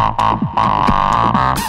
Thank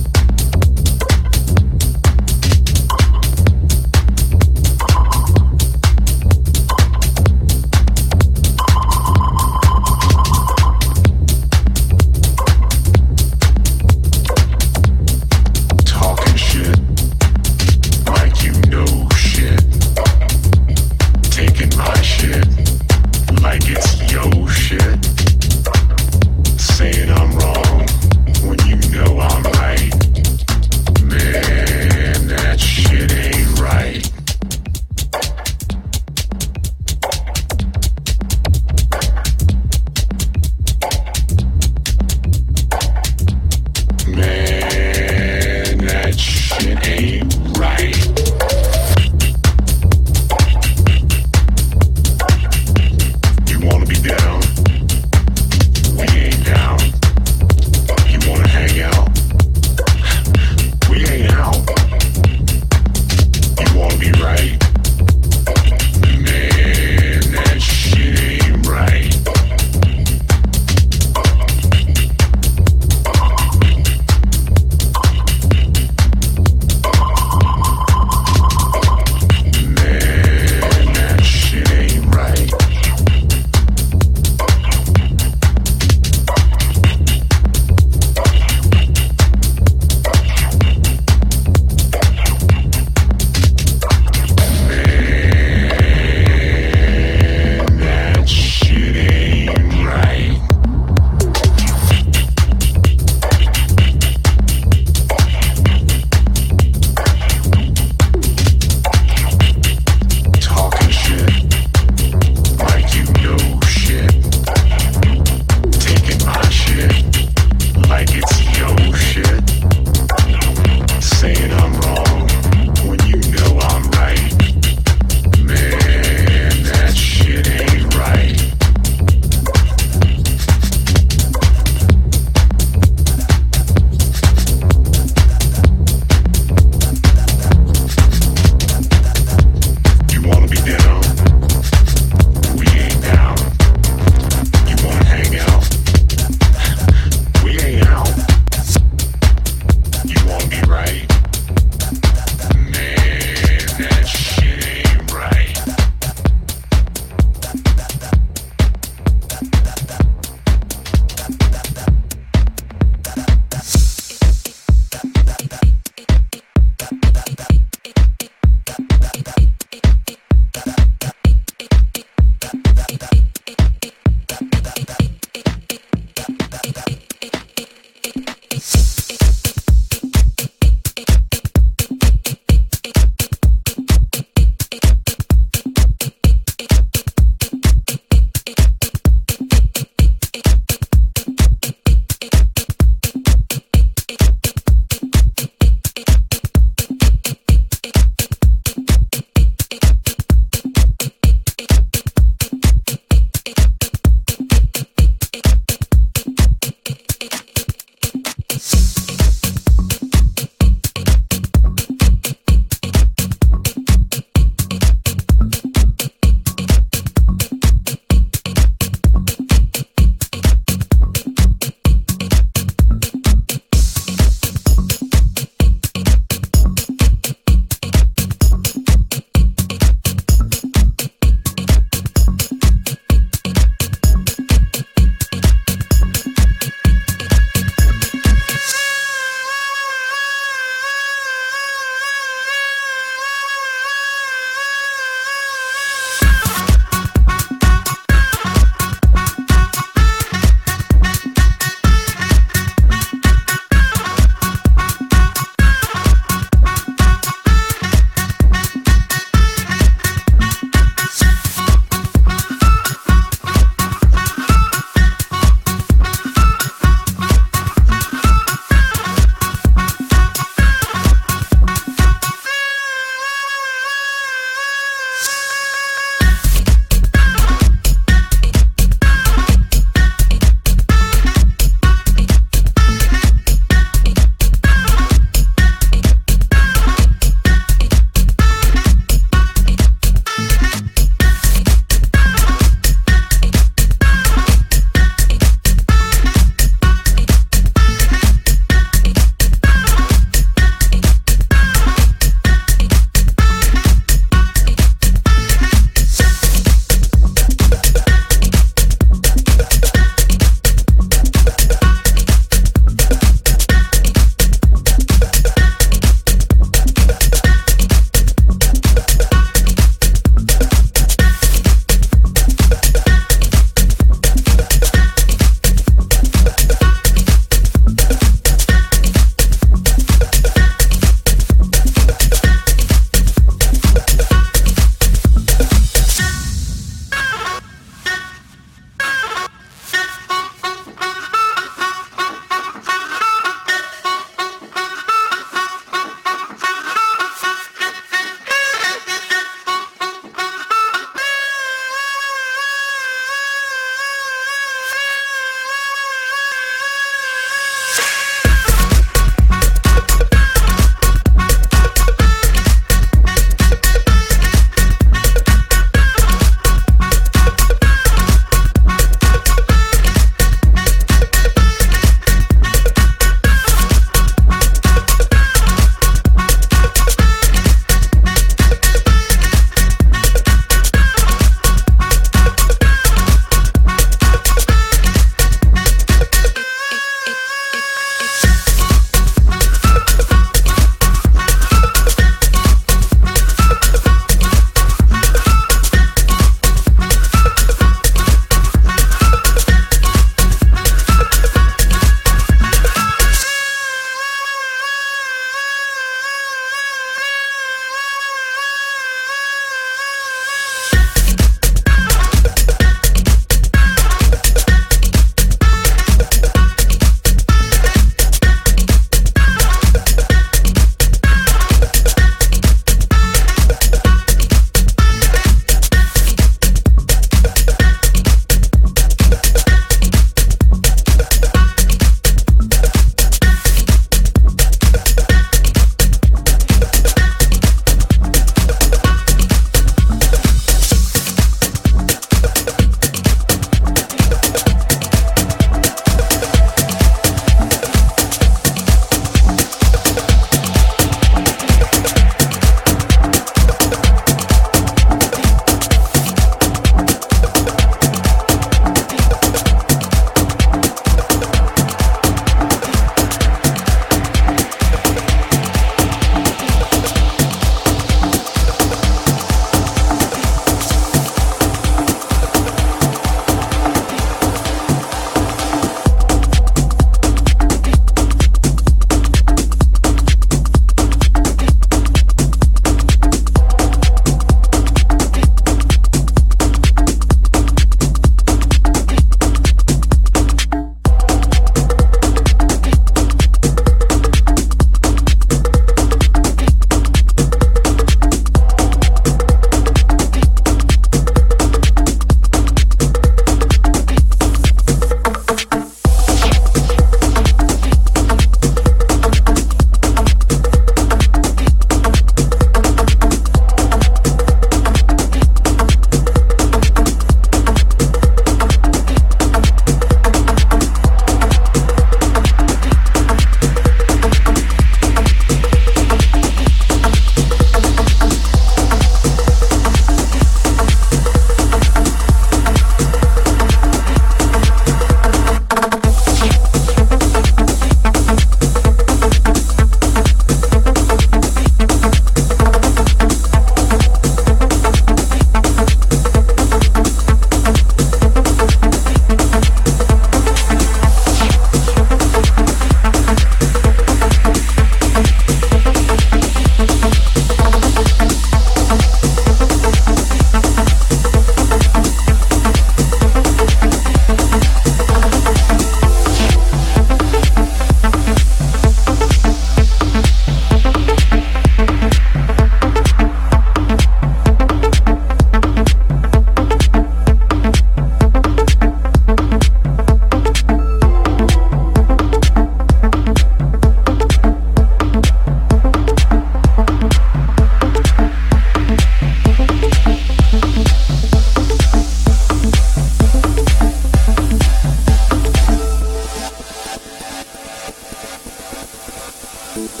Thank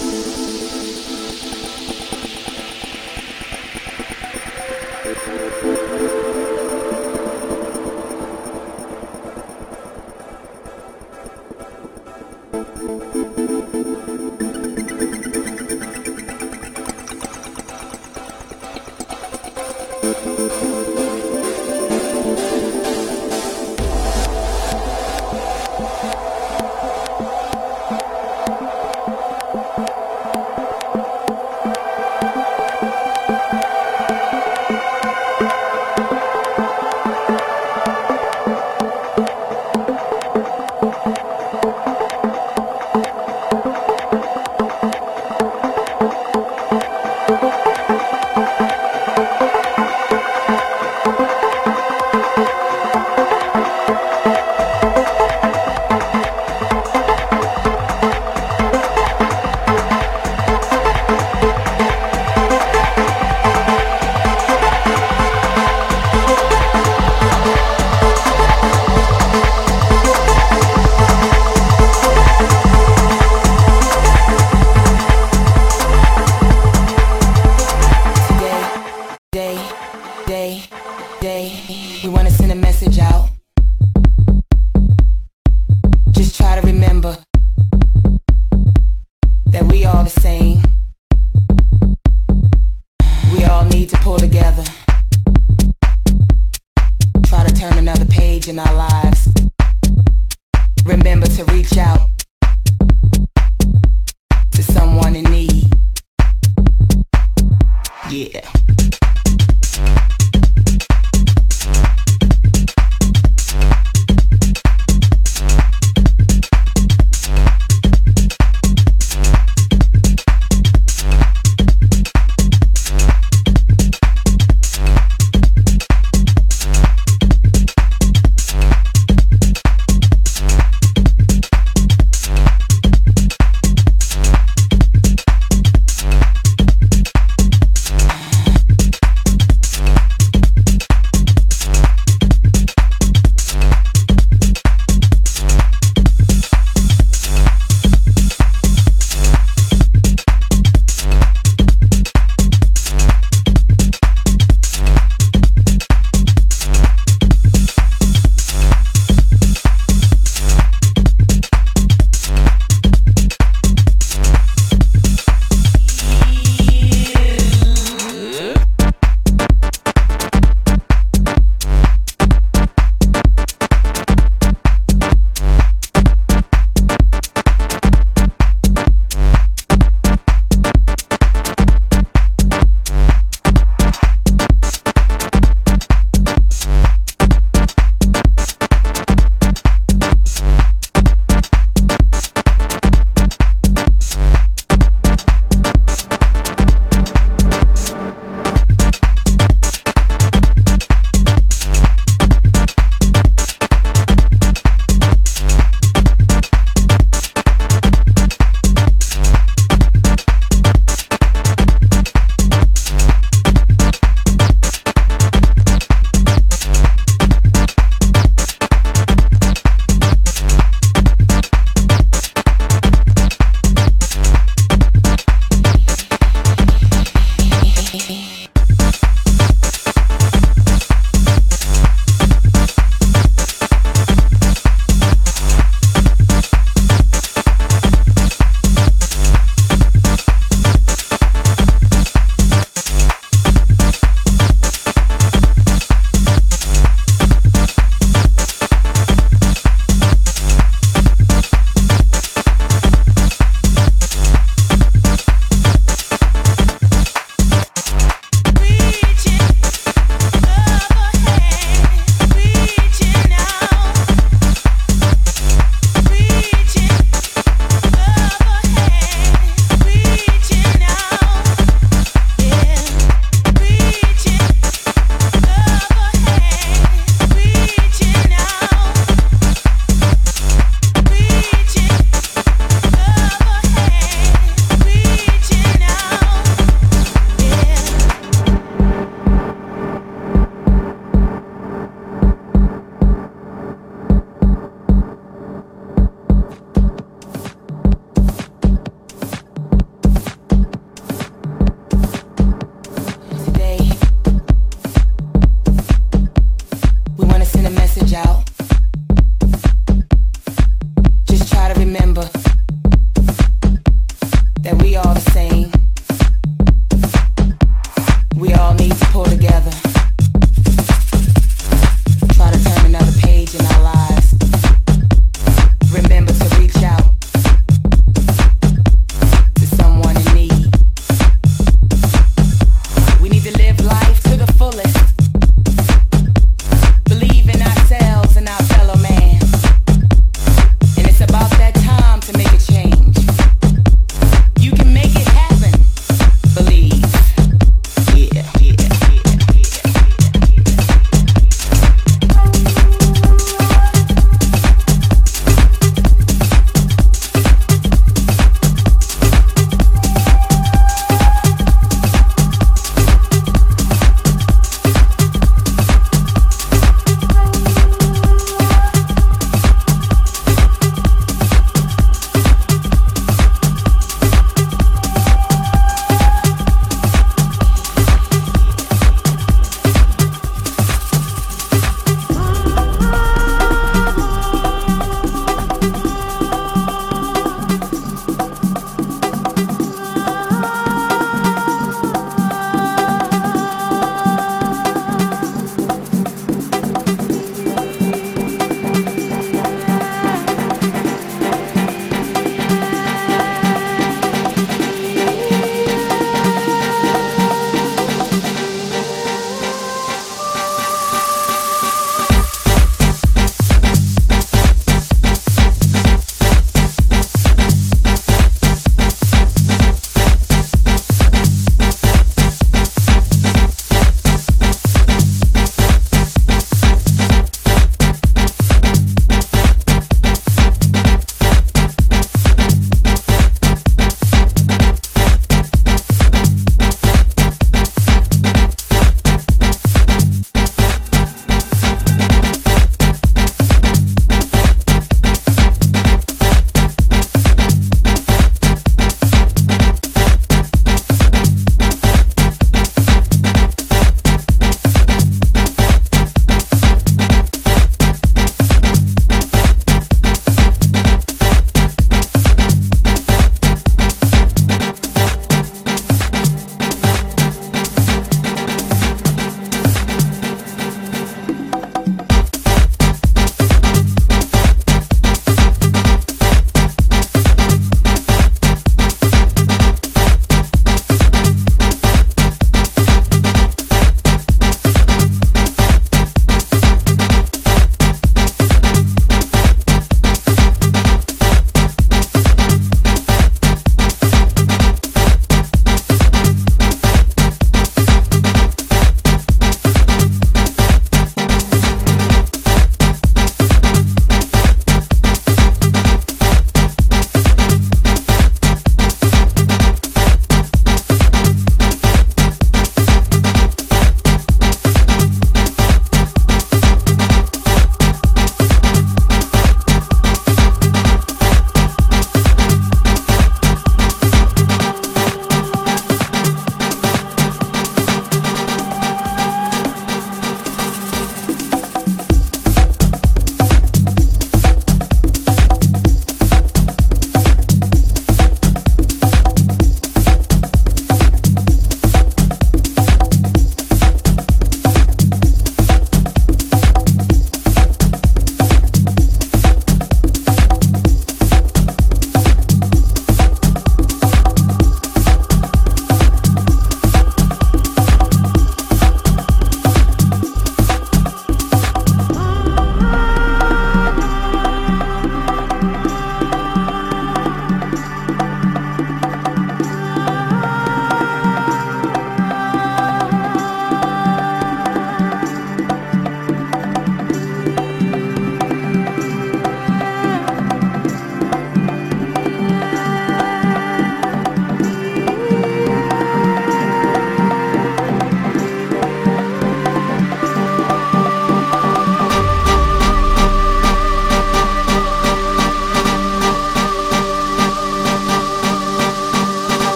you. In our lives. Remember to reach out